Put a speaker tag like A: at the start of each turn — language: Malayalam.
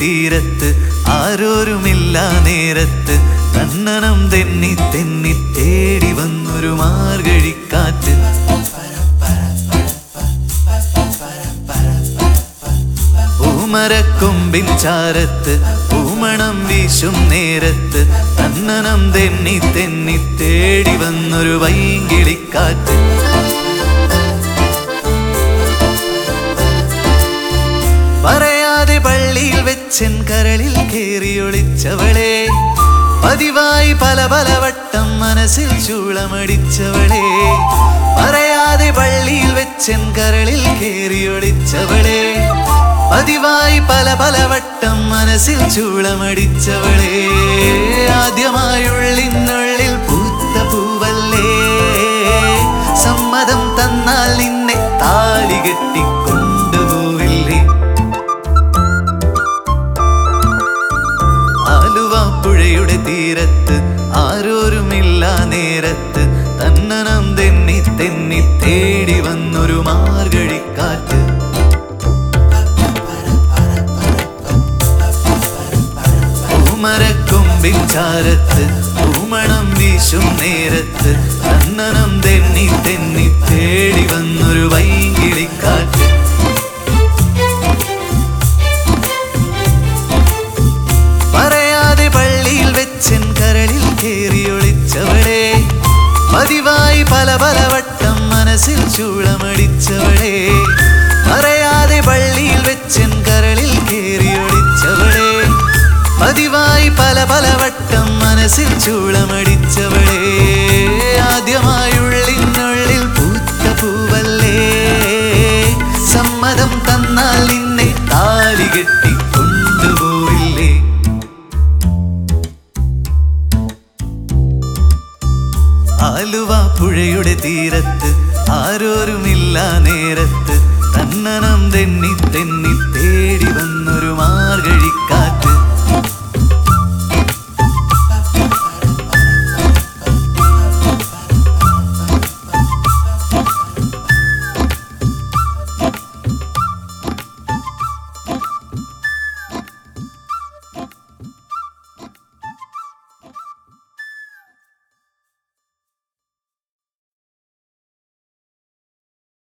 A: തീരത്ത് ആരോരുമില്ല നേരത്ത്. കണ്ണനം തെന്നി തെന്നി തേടി വന്നൊരു മാർഗഴിക്കാറ്റ്. പൂമരക്കൊമ്പിൻ ചാരത്ത് പൂമണം വീശും നേരത്ത്. കണ്ണനം തെന്നി തെന്നി തേടി വന്നൊരു വൈകിളിക്കാറ്റ് പള്ളിയിൽ വെച്ചൻ കരളിൽ കേറിയൊളിച്ചവളെ. പതിവായി പല പല വട്ടം മനസ്സിൽ ചൂളമടിച്ചവളെ. പറയാതെ പള്ളിയിൽ വെച്ചൻ കരളിൽ കേറിയൊളിച്ചവളെ. പതിവായി പല പല വട്ടം മനസ്സിൽ ചൂളമടിച്ചവളെ. ആദ്യമായുള്ളിനുള്ളിൽ പൂത്ത പൂവല്ലേ. സമ്മതം തന്നാൽ നിന്നെ താലി കെട്ടിക്കൊണ്ടുപോവില്ലേ തീരത്ത് ആരോരുമില്ല നേരത്ത്. തന്നനം തെന്നി തെന്നി തേടി വന്നൊരു മാർഗഴിക്കാറ്റ്. പൂമരക്കൊമ്പിൻ ചാരത്ത് പൂമണം വീശും നേരത്ത്. തന്നനം തെന്നി തെന്നി പതിവായി പല പല വട്ടം മനസ്സിൽ ചൂളമടിച്ചവളെ. പറയാതെ പള്ളിയിൽ വെച്ചൻ കരളിൽ കേറിയൊളിച്ചവളെ. പതിവായി പല പല വട്ടം മനസ്സിൽ ചൂളമടിച്ചവളെ. ആലുവ പുഴയുടെ തീരത്ത് ആരോരുമില്ല നേരത്ത് തന്നനം തെന്നി തെന്നി